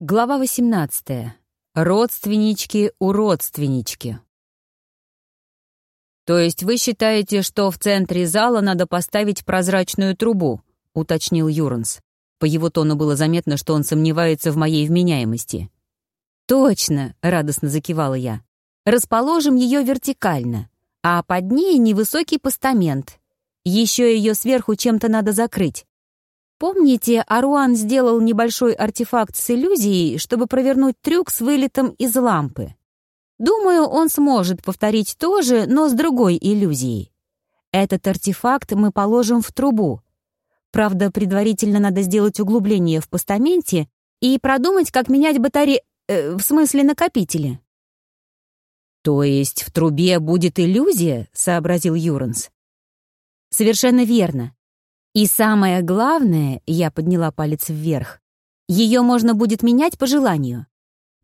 Глава 18. Родственнички у родственнички. «То есть вы считаете, что в центре зала надо поставить прозрачную трубу?» — уточнил Юранс. По его тону было заметно, что он сомневается в моей вменяемости. «Точно!» — радостно закивала я. «Расположим ее вертикально, а под ней невысокий постамент. Еще ее сверху чем-то надо закрыть. Помните, Аруан сделал небольшой артефакт с иллюзией, чтобы провернуть трюк с вылетом из лампы? Думаю, он сможет повторить то же, но с другой иллюзией. Этот артефакт мы положим в трубу. Правда, предварительно надо сделать углубление в постаменте и продумать, как менять батареи... Э, в смысле накопители. «То есть в трубе будет иллюзия?» — сообразил Юранс. «Совершенно верно. И самое главное, я подняла палец вверх, ее можно будет менять по желанию.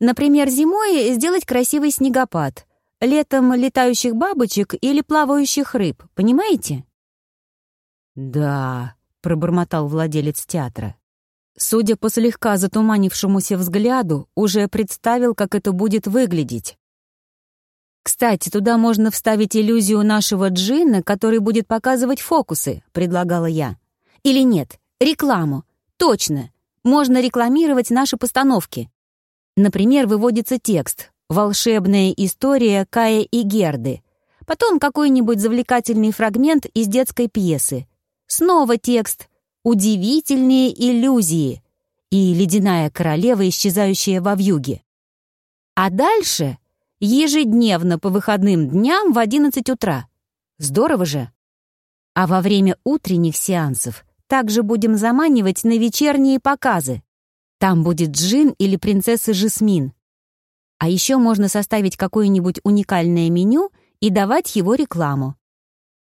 Например, зимой сделать красивый снегопад, летом летающих бабочек или плавающих рыб, понимаете? «Да», — пробормотал владелец театра. Судя по слегка затуманившемуся взгляду, уже представил, как это будет выглядеть. «Кстати, туда можно вставить иллюзию нашего джинна, который будет показывать фокусы», — предлагала я. Или нет? Рекламу. Точно. Можно рекламировать наши постановки. Например, выводится текст «Волшебная история Кая и Герды». Потом какой-нибудь завлекательный фрагмент из детской пьесы. Снова текст «Удивительные иллюзии» и «Ледяная королева, исчезающая во вьюге». А дальше ежедневно по выходным дням в 11 утра. Здорово же. А во время утренних сеансов также будем заманивать на вечерние показы. Там будет Джин или принцесса Жасмин. А еще можно составить какое-нибудь уникальное меню и давать его рекламу.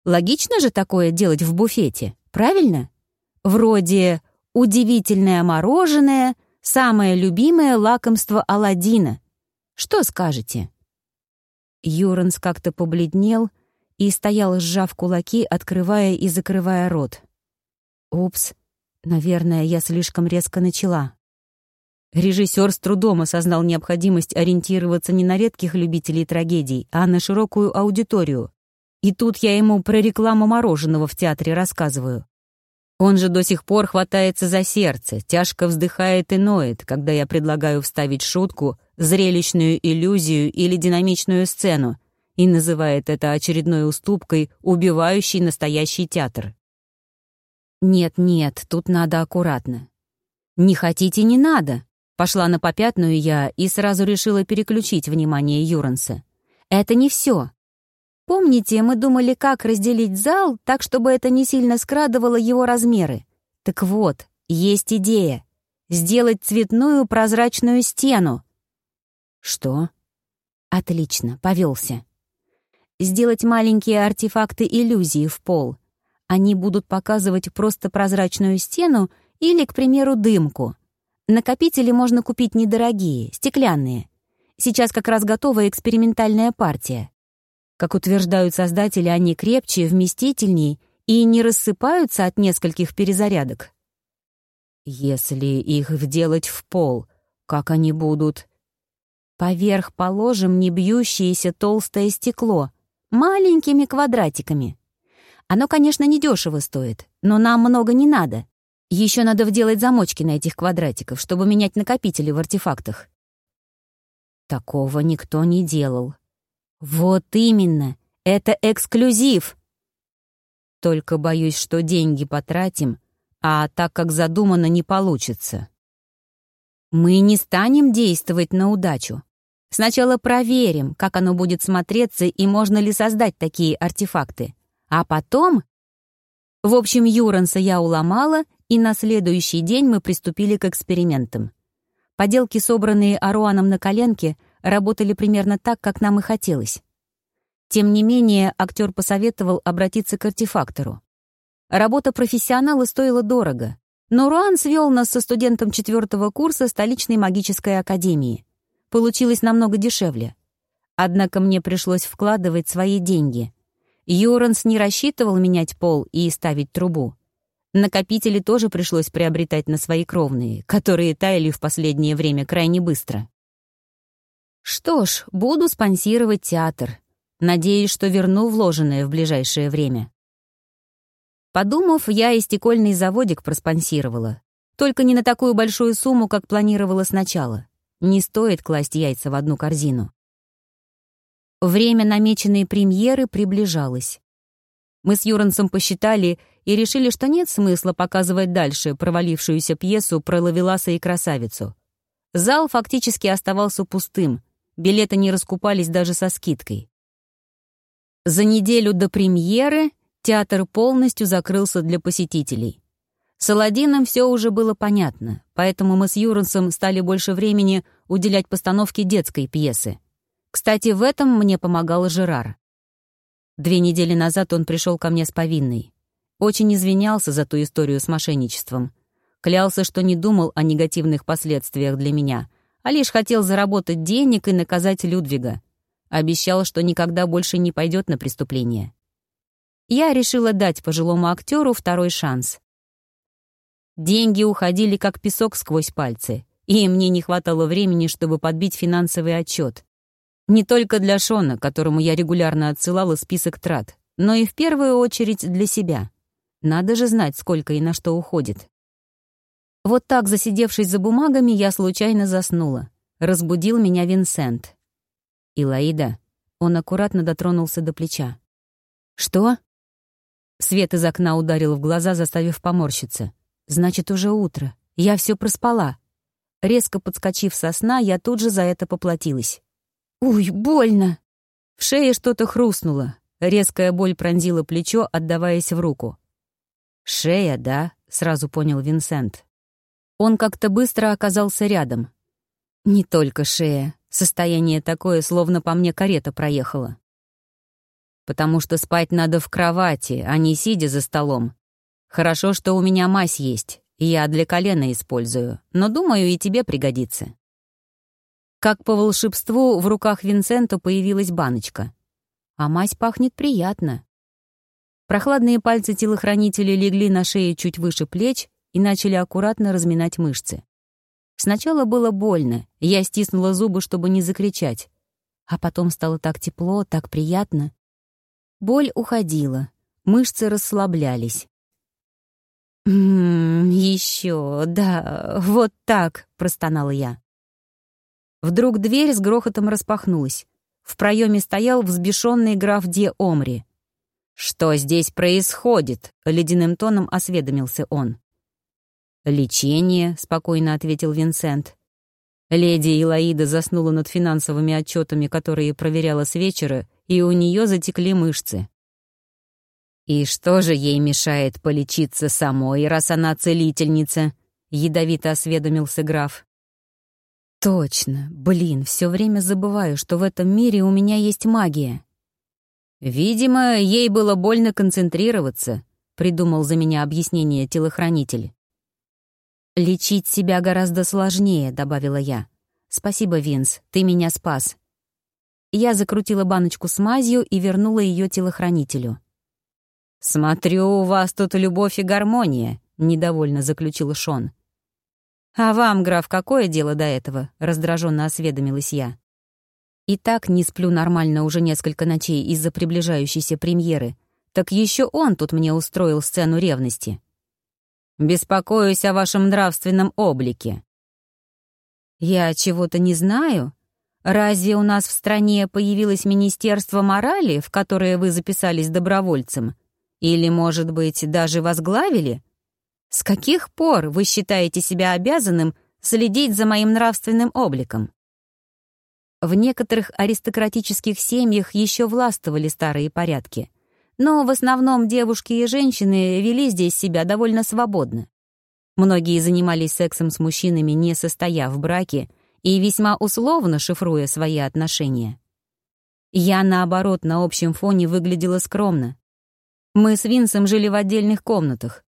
Логично же такое делать в буфете, правильно? Вроде «удивительное мороженое», «самое любимое лакомство Аладдина». Что скажете? Юранс как-то побледнел и стоял, сжав кулаки, открывая и закрывая рот. Упс, наверное, я слишком резко начала. Режиссер с трудом осознал необходимость ориентироваться не на редких любителей трагедий, а на широкую аудиторию. И тут я ему про рекламу мороженого в театре рассказываю. Он же до сих пор хватается за сердце, тяжко вздыхает и ноет, когда я предлагаю вставить шутку, зрелищную иллюзию или динамичную сцену, и называет это очередной уступкой, убивающей настоящий театр. «Нет-нет, тут надо аккуратно». «Не хотите, не надо», — пошла на попятную я и сразу решила переключить внимание Юранса. «Это не все. Помните, мы думали, как разделить зал так, чтобы это не сильно скрадывало его размеры? Так вот, есть идея. Сделать цветную прозрачную стену». «Что?» «Отлично, повелся. Сделать маленькие артефакты иллюзии в пол — они будут показывать просто прозрачную стену или, к примеру, дымку. Накопители можно купить недорогие, стеклянные. Сейчас как раз готова экспериментальная партия. Как утверждают создатели, они крепче, вместительнее и не рассыпаются от нескольких перезарядок. Если их вделать в пол, как они будут? Поверх положим не бьющееся толстое стекло, маленькими квадратиками. Оно, конечно, недешево стоит, но нам много не надо. Еще надо вделать замочки на этих квадратиков, чтобы менять накопители в артефактах. Такого никто не делал. Вот именно, это эксклюзив. Только боюсь, что деньги потратим, а так как задумано не получится. Мы не станем действовать на удачу. Сначала проверим, как оно будет смотреться и можно ли создать такие артефакты. А потом... В общем, Юранса я уломала, и на следующий день мы приступили к экспериментам. Поделки, собранные Аруаном на коленке, работали примерно так, как нам и хотелось. Тем не менее, актер посоветовал обратиться к артефактору. Работа профессионала стоила дорого, но Руан свел нас со студентом четвертого курса столичной магической академии. Получилось намного дешевле. Однако мне пришлось вкладывать свои деньги. Юранс не рассчитывал менять пол и ставить трубу. Накопители тоже пришлось приобретать на свои кровные, которые таяли в последнее время крайне быстро. Что ж, буду спонсировать театр. Надеюсь, что верну вложенное в ближайшее время. Подумав, я и стекольный заводик проспонсировала. Только не на такую большую сумму, как планировала сначала. Не стоит класть яйца в одну корзину. Время намеченной премьеры приближалось. Мы с Юрансом посчитали и решили, что нет смысла показывать дальше провалившуюся пьесу про Лавеласа и красавицу. Зал фактически оставался пустым, билеты не раскупались даже со скидкой. За неделю до премьеры театр полностью закрылся для посетителей. С Аладдином все уже было понятно, поэтому мы с Юрансом стали больше времени уделять постановке детской пьесы. Кстати, в этом мне помогал Жерар. Две недели назад он пришел ко мне с повинной. Очень извинялся за ту историю с мошенничеством. Клялся, что не думал о негативных последствиях для меня, а лишь хотел заработать денег и наказать Людвига. Обещал, что никогда больше не пойдет на преступление. Я решила дать пожилому актеру второй шанс. Деньги уходили как песок сквозь пальцы, и мне не хватало времени, чтобы подбить финансовый отчет. Не только для Шона, которому я регулярно отсылала список трат, но и в первую очередь для себя. Надо же знать, сколько и на что уходит. Вот так, засидевшись за бумагами, я случайно заснула. Разбудил меня Винсент. «Илаида». Он аккуратно дотронулся до плеча. «Что?» Свет из окна ударил в глаза, заставив поморщиться. «Значит, уже утро. Я все проспала». Резко подскочив со сна, я тут же за это поплатилась. «Уй, больно!» В шее что-то хрустнуло. Резкая боль пронзила плечо, отдаваясь в руку. «Шея, да?» — сразу понял Винсент. Он как-то быстро оказался рядом. Не только шея. Состояние такое, словно по мне карета проехала. Потому что спать надо в кровати, а не сидя за столом. Хорошо, что у меня мазь есть, и я для колена использую, но, думаю, и тебе пригодится. Как по волшебству, в руках Винсента появилась баночка. А мазь пахнет приятно. Прохладные пальцы телохранителя легли на шею чуть выше плеч и начали аккуратно разминать мышцы. Сначала было больно, я стиснула зубы, чтобы не закричать. А потом стало так тепло, так приятно. Боль уходила, мышцы расслаблялись. «Ммм, еще, да, вот так», — простонала я. Вдруг дверь с грохотом распахнулась. В проеме стоял взбешенный граф Де Омри. «Что здесь происходит?» — ледяным тоном осведомился он. «Лечение», — спокойно ответил Винсент. Леди Илаида заснула над финансовыми отчетами, которые проверяла с вечера, и у нее затекли мышцы. «И что же ей мешает полечиться самой, раз она целительница?» — ядовито осведомился граф. Точно. Блин, все время забываю, что в этом мире у меня есть магия. Видимо, ей было больно концентрироваться, придумал за меня объяснение телохранитель. «Лечить себя гораздо сложнее», — добавила я. «Спасибо, Винс, ты меня спас». Я закрутила баночку с мазью и вернула ее телохранителю. «Смотрю, у вас тут любовь и гармония», — недовольно заключил Шон. «А вам, граф, какое дело до этого?» — раздраженно осведомилась я. И так не сплю нормально уже несколько ночей из-за приближающейся премьеры. Так еще он тут мне устроил сцену ревности. «Беспокоюсь о вашем нравственном облике». «Я чего-то не знаю. Разве у нас в стране появилось Министерство морали, в которое вы записались добровольцем? Или, может быть, даже возглавили?» С каких пор вы считаете себя обязанным следить за моим нравственным обликом? В некоторых аристократических семьях еще властвовали старые порядки, но в основном девушки и женщины вели здесь себя довольно свободно. Многие занимались сексом с мужчинами, не состояв в браке, и весьма условно шифруя свои отношения. Я, наоборот, на общем фоне выглядела скромно. Мы с Винсом жили в отдельных комнатах,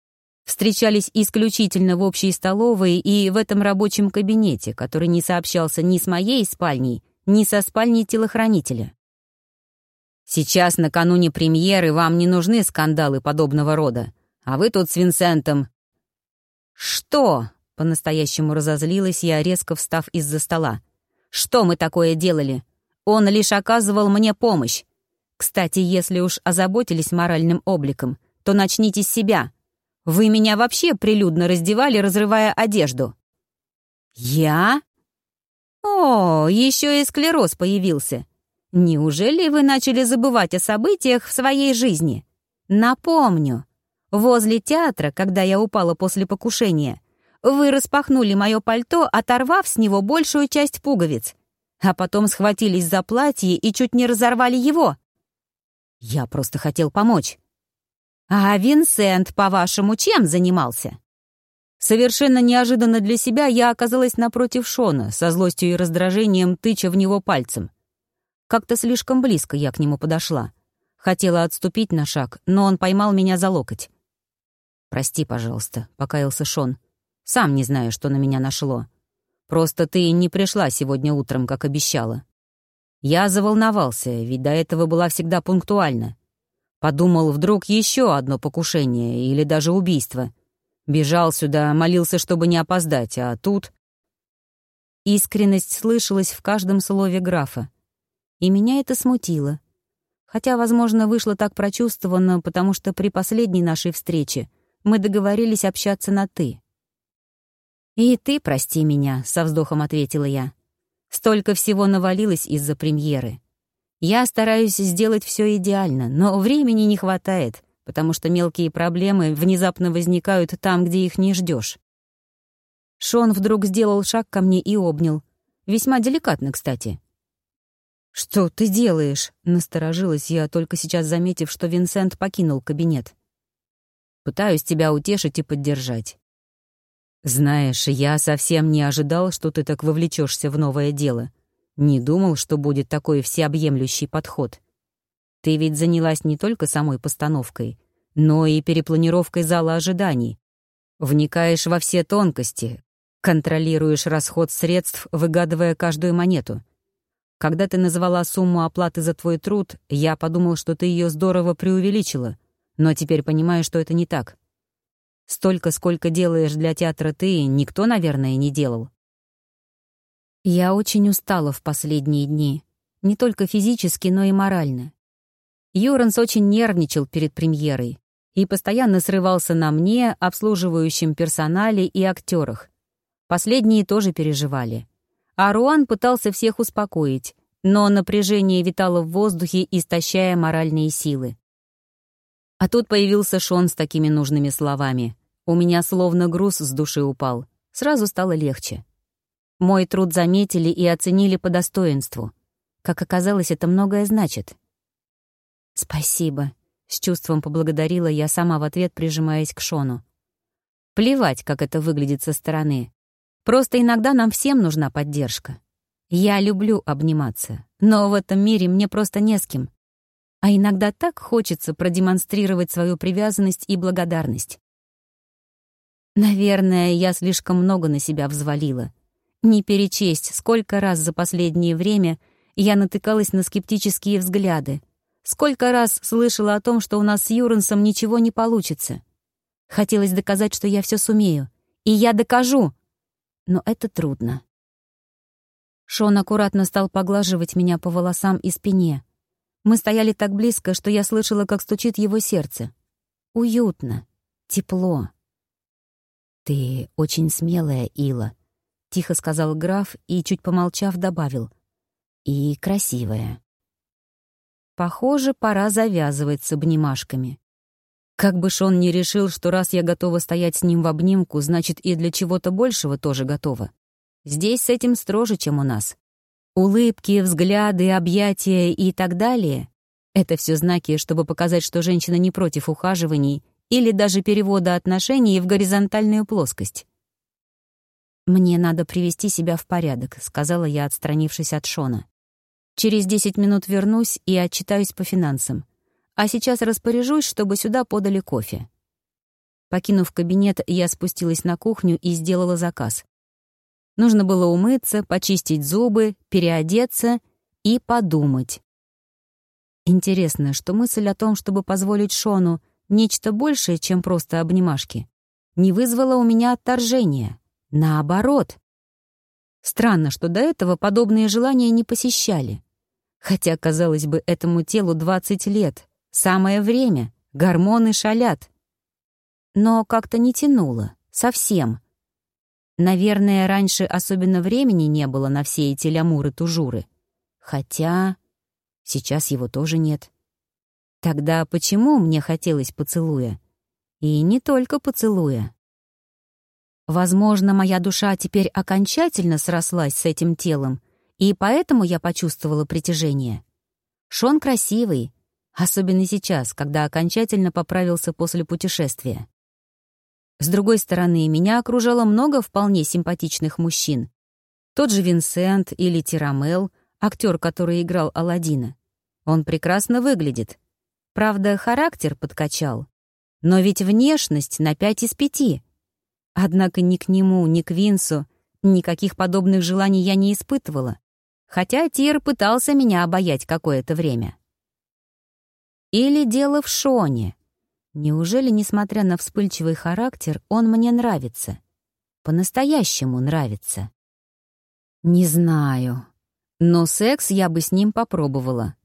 встречались исключительно в общей столовой и в этом рабочем кабинете, который не сообщался ни с моей спальней, ни со спальней телохранителя. Сейчас, накануне премьеры, вам не нужны скандалы подобного рода. А вы тут с Винсентом...» «Что?» — по-настоящему разозлилась я, резко встав из-за стола. «Что мы такое делали? Он лишь оказывал мне помощь. Кстати, если уж озаботились моральным обликом, то начните с себя. Вы меня вообще прилюдно раздевали, разрывая одежду». «Я?» «О, еще и склероз появился. Неужели вы начали забывать о событиях в своей жизни? Напомню, возле театра, когда я упала после покушения, вы распахнули мое пальто, оторвав с него большую часть пуговиц, а потом схватились за платье и чуть не разорвали его. Я просто хотел помочь. А Винсент, по-вашему, чем занимался? Совершенно неожиданно для себя я оказалась напротив Шона, со злостью и раздражением тыча в него пальцем. Как-то слишком близко я к нему подошла. Хотела отступить на шаг, но он поймал меня за локоть. «Прости, пожалуйста», — покаялся Шон. «Сам не знаю, что на меня нашло. Просто ты не пришла сегодня утром, как обещала. Я заволновался, ведь до этого была всегда пунктуальна. Подумал, вдруг еще одно покушение или даже убийство. Бежал сюда, молился, чтобы не опоздать, а тут... Искренность слышалась в каждом слове графа. И меня это смутило. Хотя, возможно, вышло так прочувствованно, потому что при последней нашей встрече мы договорились общаться на «ты». «И ты прости меня», — со вздохом ответила я. «Столько всего навалилось из-за премьеры. Я стараюсь сделать все идеально, но времени не хватает потому что мелкие проблемы внезапно возникают там, где их не ждешь. Шон вдруг сделал шаг ко мне и обнял. Весьма деликатно, кстати. «Что ты делаешь?» — насторожилась я, только сейчас заметив, что Винсент покинул кабинет. «Пытаюсь тебя утешить и поддержать. Знаешь, я совсем не ожидал, что ты так вовлечешься в новое дело. Не думал, что будет такой всеобъемлющий подход. Ты ведь занялась не только самой постановкой, но и перепланировкой зала ожиданий. Вникаешь во все тонкости, контролируешь расход средств, выгадывая каждую монету. Когда ты назвала сумму оплаты за твой труд, я подумал, что ты ее здорово преувеличила, но теперь понимаю, что это не так. Столько, сколько делаешь для театра ты, никто, наверное, не делал. Я очень устала в последние дни, не только физически, но и морально. Юранс очень нервничал перед премьерой и постоянно срывался на мне, обслуживающем персонале и актерах. Последние тоже переживали. А Руан пытался всех успокоить, но напряжение витало в воздухе, истощая моральные силы. А тут появился Шон с такими нужными словами. У меня словно груз с души упал. Сразу стало легче. Мой труд заметили и оценили по достоинству. Как оказалось, это многое значит. «Спасибо», — с чувством поблагодарила я сама в ответ, прижимаясь к Шону. «Плевать, как это выглядит со стороны. Просто иногда нам всем нужна поддержка. Я люблю обниматься, но в этом мире мне просто не с кем. А иногда так хочется продемонстрировать свою привязанность и благодарность. Наверное, я слишком много на себя взвалила. Не перечесть, сколько раз за последнее время я натыкалась на скептические взгляды, Сколько раз слышала о том, что у нас с Юрансом ничего не получится. Хотелось доказать, что я все сумею. И я докажу. Но это трудно. Шон аккуратно стал поглаживать меня по волосам и спине. Мы стояли так близко, что я слышала, как стучит его сердце. Уютно, тепло. «Ты очень смелая, Ила», — тихо сказал граф и, чуть помолчав, добавил. «И красивая». Похоже, пора завязывать с обнимашками. Как бы Шон не решил, что раз я готова стоять с ним в обнимку, значит и для чего-то большего тоже готова. Здесь с этим строже, чем у нас. Улыбки, взгляды, объятия и так далее — это все знаки, чтобы показать, что женщина не против ухаживаний или даже перевода отношений в горизонтальную плоскость. «Мне надо привести себя в порядок», — сказала я, отстранившись от Шона. Через 10 минут вернусь и отчитаюсь по финансам. А сейчас распоряжусь, чтобы сюда подали кофе. Покинув кабинет, я спустилась на кухню и сделала заказ. Нужно было умыться, почистить зубы, переодеться и подумать. Интересно, что мысль о том, чтобы позволить Шону нечто большее, чем просто обнимашки, не вызвало у меня отторжения. Наоборот. Странно, что до этого подобные желания не посещали. Хотя, казалось бы, этому телу 20 лет. Самое время. Гормоны шалят. Но как-то не тянуло. Совсем. Наверное, раньше особенно времени не было на все эти лямуры-тужуры. Хотя сейчас его тоже нет. Тогда почему мне хотелось поцелуя? И не только поцелуя. Возможно, моя душа теперь окончательно срослась с этим телом, и поэтому я почувствовала притяжение. Шон красивый, особенно сейчас, когда окончательно поправился после путешествия. С другой стороны, меня окружало много вполне симпатичных мужчин. Тот же Винсент или Тирамел, актер, который играл Аладдина. Он прекрасно выглядит. Правда, характер подкачал. Но ведь внешность на пять из пяти. Однако ни к нему, ни к Винсу никаких подобных желаний я не испытывала. Хотя Тир пытался меня обаять какое-то время. Или дело в Шоне. Неужели, несмотря на вспыльчивый характер, он мне нравится? По-настоящему нравится? Не знаю. Но секс я бы с ним попробовала.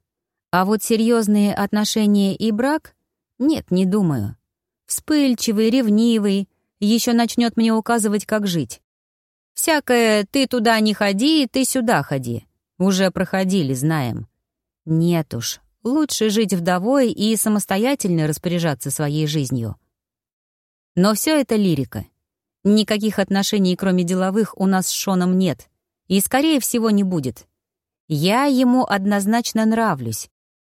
А вот серьезные отношения и брак? Нет, не думаю. Вспыльчивый, ревнивый, еще начнет мне указывать, как жить. Всякое «ты туда не ходи, ты сюда ходи». Уже проходили, знаем. Нет уж, Лучше жить вдовой и самостоятельно распоряжаться своей жизнью. Но все это лирика. Никаких отношений, кроме деловых, у нас с Шоном нет. И, скорее всего, не будет. Я ему однозначно нравлюсь.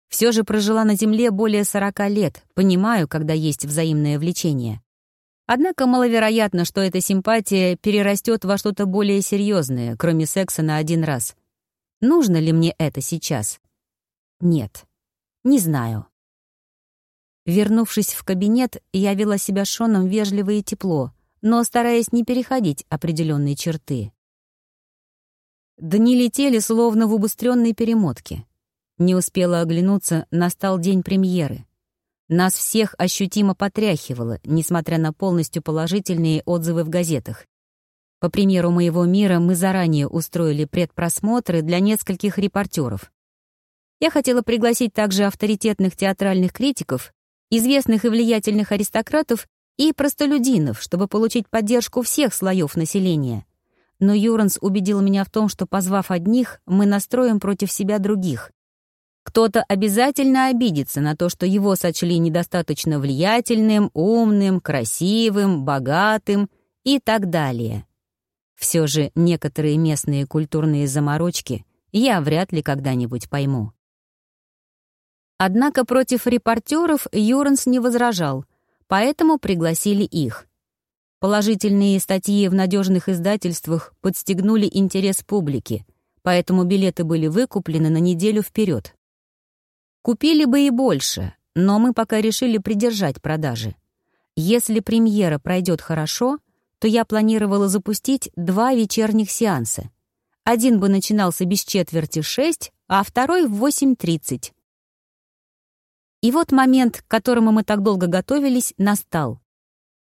Все же прожила на Земле более 40 лет, понимаю, когда есть взаимное влечение. Однако маловероятно, что эта симпатия перерастет во что-то более серьезное, кроме секса на один раз. Нужно ли мне это сейчас? Нет. Не знаю. Вернувшись в кабинет, я вела себя Шоном вежливо и тепло, но стараясь не переходить определенные черты. Дни летели словно в убыстренной перемотке. Не успела оглянуться, настал день премьеры. Нас всех ощутимо потряхивало, несмотря на полностью положительные отзывы в газетах. По примеру моего мира мы заранее устроили предпросмотры для нескольких репортеров. Я хотела пригласить также авторитетных театральных критиков, известных и влиятельных аристократов и простолюдинов, чтобы получить поддержку всех слоев населения. Но Юранс убедил меня в том, что, позвав одних, мы настроим против себя других. Кто-то обязательно обидится на то, что его сочли недостаточно влиятельным, умным, красивым, богатым и так далее. Все же некоторые местные культурные заморочки я вряд ли когда-нибудь пойму. Однако против репортеров Юранс не возражал, поэтому пригласили их. Положительные статьи в надежных издательствах подстегнули интерес публики, поэтому билеты были выкуплены на неделю вперед. Купили бы и больше, но мы пока решили придержать продажи. Если премьера пройдет хорошо, то я планировала запустить два вечерних сеанса. Один бы начинался без четверти шесть, а второй в 8.30. И вот момент, к которому мы так долго готовились, настал.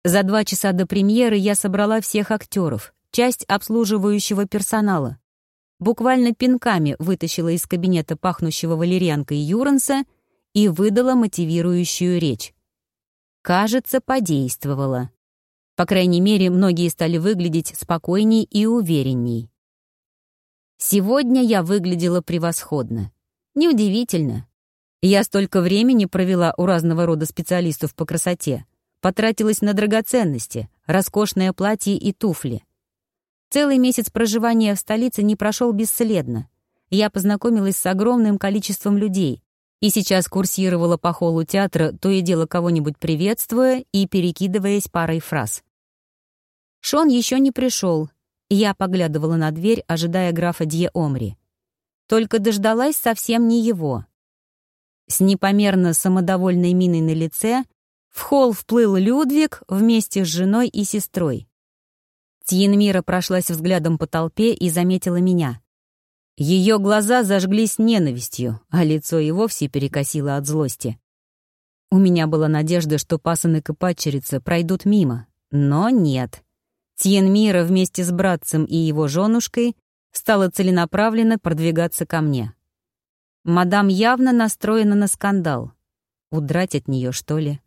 За два часа до премьеры я собрала всех актеров, часть обслуживающего персонала. Буквально пинками вытащила из кабинета пахнущего валерьянкой Юранса и выдала мотивирующую речь. Кажется, подействовала. По крайней мере, многие стали выглядеть спокойней и уверенней. Сегодня я выглядела превосходно. Неудивительно. Я столько времени провела у разного рода специалистов по красоте. Потратилась на драгоценности, роскошное платье и туфли. Целый месяц проживания в столице не прошел бесследно. Я познакомилась с огромным количеством людей и сейчас курсировала по холлу театра, то и дело кого-нибудь приветствуя и перекидываясь парой фраз. Шон еще не пришел. Я поглядывала на дверь, ожидая графа Дье Омри. Только дождалась совсем не его. С непомерно самодовольной миной на лице в холл вплыл Людвиг вместе с женой и сестрой. Тьенмира прошлась взглядом по толпе и заметила меня. Ее глаза зажглись ненавистью, а лицо и вовсе перекосило от злости. У меня была надежда, что пасынок и падчерица пройдут мимо, но нет. Тьенмира вместе с братцем и его женушкой стала целенаправленно продвигаться ко мне. Мадам явно настроена на скандал. Удрать от нее, что ли?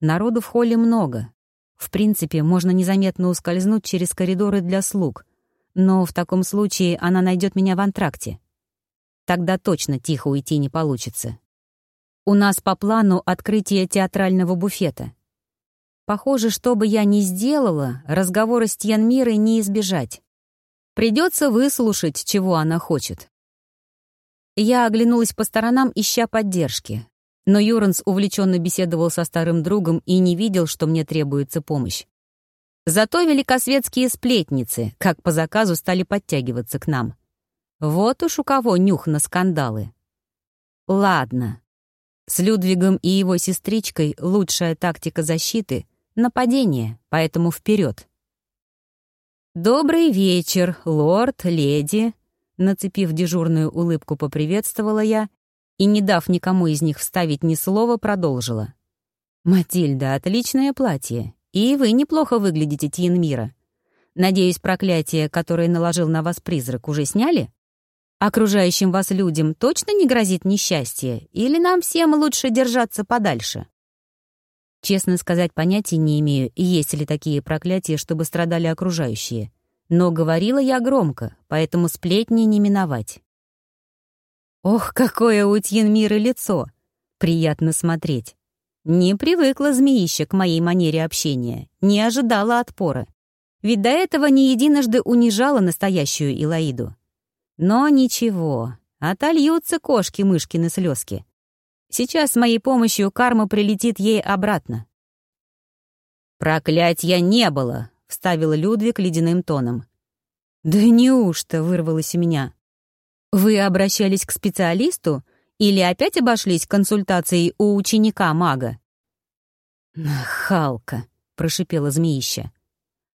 Народу в холле много. В принципе, можно незаметно ускользнуть через коридоры для слуг, но в таком случае она найдет меня в антракте. Тогда точно тихо уйти не получится. У нас по плану открытие театрального буфета. Похоже, что бы я ни сделала, разговора с Тьянмирой не избежать. Придется выслушать, чего она хочет. Я оглянулась по сторонам, ища поддержки. Но Юранс увлеченно беседовал со старым другом и не видел, что мне требуется помощь. Зато великосветские сплетницы, как по заказу, стали подтягиваться к нам. Вот уж у кого нюх на скандалы. Ладно. С Людвигом и его сестричкой лучшая тактика защиты — нападение, поэтому вперед. «Добрый вечер, лорд, леди», — нацепив дежурную улыбку, поприветствовала я и, не дав никому из них вставить ни слова, продолжила. «Матильда, отличное платье, и вы неплохо выглядите, Тьенмира. Надеюсь, проклятие, которое наложил на вас призрак, уже сняли?» Окружающим вас людям точно не грозит несчастье, или нам всем лучше держаться подальше? Честно сказать, понятия не имею, есть ли такие проклятия, чтобы страдали окружающие. Но говорила я громко, поэтому сплетни не миновать. Ох, какое у Тьенмиры лицо! Приятно смотреть. Не привыкла змеища к моей манере общения, не ожидала отпора. Ведь до этого не единожды унижала настоящую Илаиду. Но ничего, отольются кошки-мышкины слезки. Сейчас с моей помощью карма прилетит ей обратно. «Проклятья не было!» — вставил Людвиг ледяным тоном. «Да неужто?» — вырвалось у меня. «Вы обращались к специалисту или опять обошлись консультацией у ученика-мага?» «Халка!» — прошипела змеища.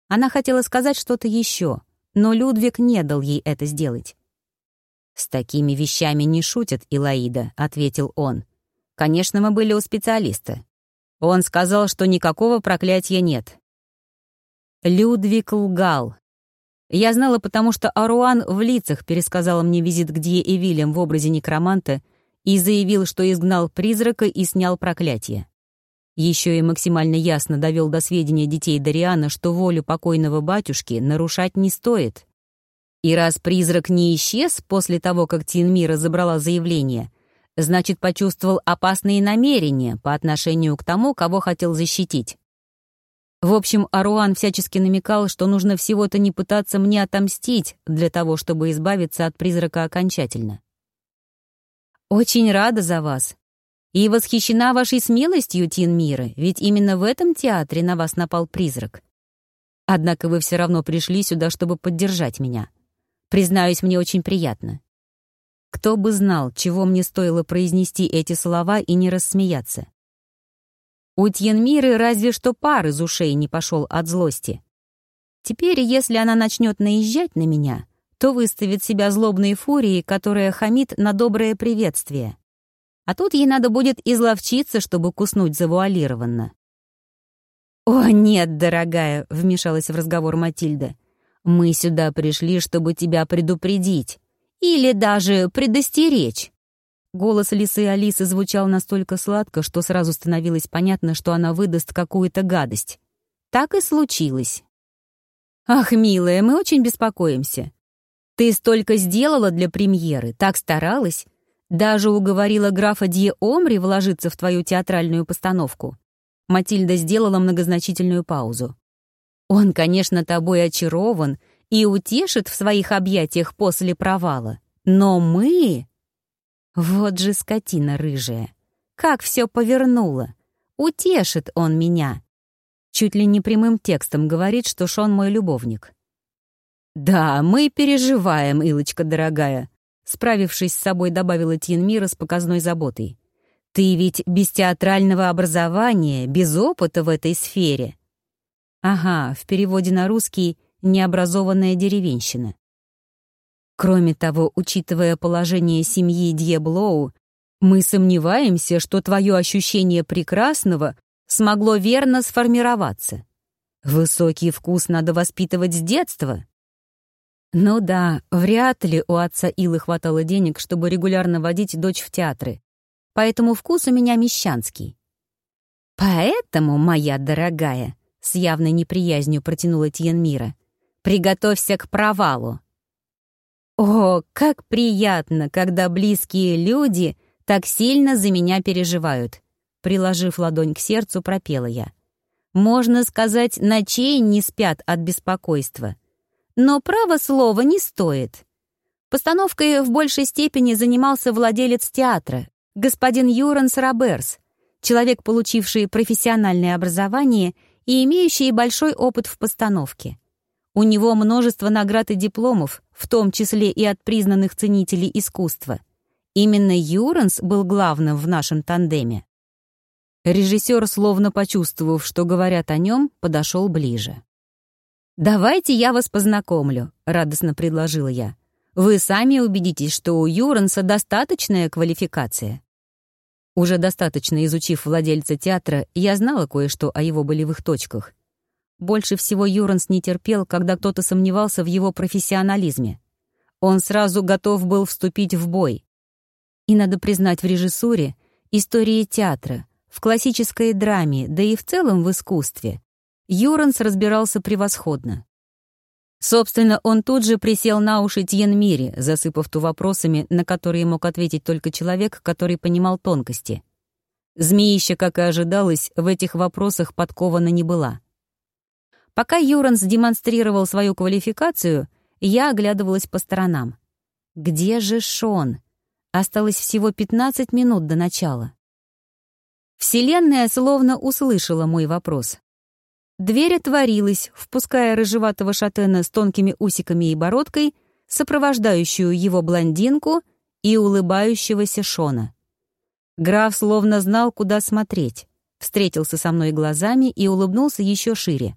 Она хотела сказать что-то еще, но Людвиг не дал ей это сделать. «С такими вещами не шутят, Илаида», — ответил он. «Конечно, мы были у специалиста. Он сказал, что никакого проклятия нет». Людвиг лгал. Я знала, потому что Аруан в лицах пересказал мне визит к Дье и Вильям в образе некроманта и заявил, что изгнал призрака и снял проклятие. Еще и максимально ясно довел до сведения детей Дариана, что волю покойного батюшки нарушать не стоит. И раз призрак не исчез после того, как Тинмира забрала заявление, значит, почувствовал опасные намерения по отношению к тому, кого хотел защитить. В общем, Аруан всячески намекал, что нужно всего-то не пытаться мне отомстить для того, чтобы избавиться от призрака окончательно. «Очень рада за вас. И восхищена вашей смелостью, Тинмира, ведь именно в этом театре на вас напал призрак. Однако вы все равно пришли сюда, чтобы поддержать меня. Признаюсь, мне очень приятно. Кто бы знал, чего мне стоило произнести эти слова и не рассмеяться. У Тьенмиры разве что пар из ушей не пошел от злости. Теперь, если она начнет наезжать на меня, то выставит себя злобной фурией, которая хамит на доброе приветствие. А тут ей надо будет изловчиться, чтобы куснуть завуалированно. «О, нет, дорогая», — вмешалась в разговор Матильда, — мы сюда пришли, чтобы тебя предупредить. Или даже предостеречь». Голос лисы Алисы звучал настолько сладко, что сразу становилось понятно, что она выдаст какую-то гадость. Так и случилось. «Ах, милая, мы очень беспокоимся. Ты столько сделала для премьеры, так старалась. Даже уговорила графа Дье Омри вложиться в твою театральную постановку». Матильда сделала многозначительную паузу. Он, конечно, тобой очарован и утешит в своих объятиях после провала. Но мы... Вот же скотина рыжая. Как все повернуло. Утешит он меня. Чуть ли не прямым текстом говорит, что Шон мой любовник. «Да, мы переживаем, Илочка дорогая», — справившись с собой, добавила Тьенмира с показной заботой. «Ты ведь без театрального образования, без опыта в этой сфере. Ага, в переводе на русский «необразованная деревенщина». Кроме того, учитывая положение семьи Дьеблоу, Мы сомневаемся, что твое ощущение прекрасного смогло верно сформироваться. Высокий вкус надо воспитывать с детства. Ну да, вряд ли у отца Илы хватало денег, чтобы регулярно водить дочь в театры. Поэтому вкус у меня мещанский. Поэтому, моя дорогая, с явной неприязнью протянула Тьенмира, приготовься к провалу. О, как приятно, когда близкие люди так сильно за меня переживают. Приложив ладонь к сердцу, пропела я. Можно сказать, ночей не спят от беспокойства. Но право слова не стоит. Постановкой в большей степени занимался владелец театра, господин Юранс Роберс, человек, получивший профессиональное образование и имеющий большой опыт в постановке. У него множество наград и дипломов, в том числе и от признанных ценителей искусства. Именно Юранс был главным в нашем тандеме. Режиссер, словно почувствовав, что говорят о нем, подошел ближе. «Давайте я вас познакомлю», — радостно предложила я. «Вы сами убедитесь, что у Юранса достаточная квалификация». Уже достаточно изучив владельца театра, я знала кое-что о его болевых точках. Больше всего Юранс не терпел, когда кто-то сомневался в его профессионализме. Он сразу готов был вступить в бой. И надо признать, в режиссуре, истории театра, в классической драме, да и в целом в искусстве, Юранс разбирался превосходно. Собственно, он тут же присел на уши Тьенмире, засыпав ту вопросами, на которые мог ответить только человек, который понимал тонкости. Змеища, как и ожидалось, в этих вопросах подкована не была. Пока Юранс демонстрировал свою квалификацию, я оглядывалась по сторонам. Где же Шон? Осталось всего 15 минут до начала. Вселенная словно услышала мой вопрос. Дверь отворилась, впуская рыжеватого шатена с тонкими усиками и бородкой, сопровождающую его блондинку и улыбающегося Шона. Граф словно знал, куда смотреть, встретился со мной глазами и улыбнулся еще шире.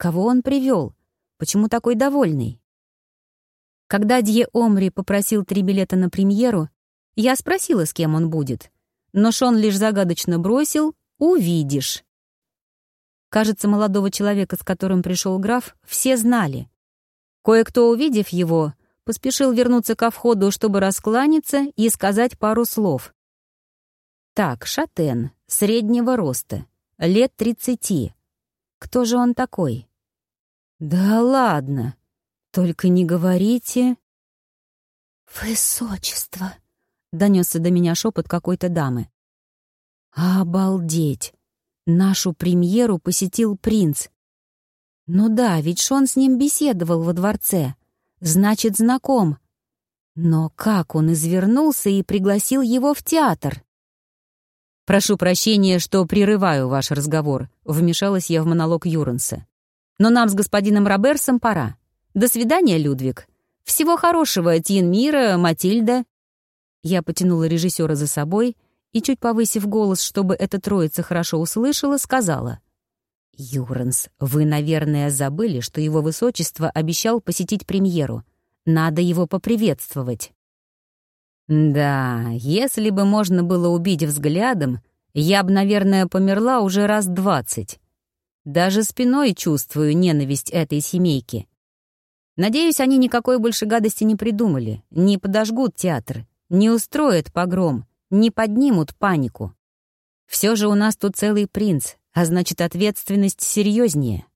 Кого он привел? Почему такой довольный? Когда Дье Омри попросил три билета на премьеру, я спросила, с кем он будет — но Шон лишь загадочно бросил «Увидишь». Кажется, молодого человека, с которым пришел граф, все знали. Кое-кто, увидев его, поспешил вернуться ко входу, чтобы раскланяться и сказать пару слов. Так, шатен, среднего роста, лет тридцати. Кто же он такой? Да ладно, только не говорите... «Высочество!» — донесся до меня шепот какой-то дамы. «Обалдеть! Нашу премьеру посетил принц. Ну да, ведь Шон с ним беседовал во дворце. Значит, знаком. Но как он извернулся и пригласил его в театр?» «Прошу прощения, что прерываю ваш разговор», — вмешалась я в монолог Юранса. «Но нам с господином Роберсом пора. До свидания, Людвиг. Всего хорошего, Тин Мира, Матильда я потянула режиссера за собой и, чуть повысив голос, чтобы эта троица хорошо услышала, сказала. «Юранс, вы, наверное, забыли, что его высочество обещал посетить премьеру. Надо его поприветствовать». «Да, если бы можно было убить взглядом, я бы, наверное, померла уже раз двадцать. Даже спиной чувствую ненависть этой семейки. Надеюсь, они никакой больше гадости не придумали, не подожгут театр, не устроят погром, не поднимут панику. Все же у нас тут целый принц, а значит, ответственность серьезнее.